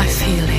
my feel.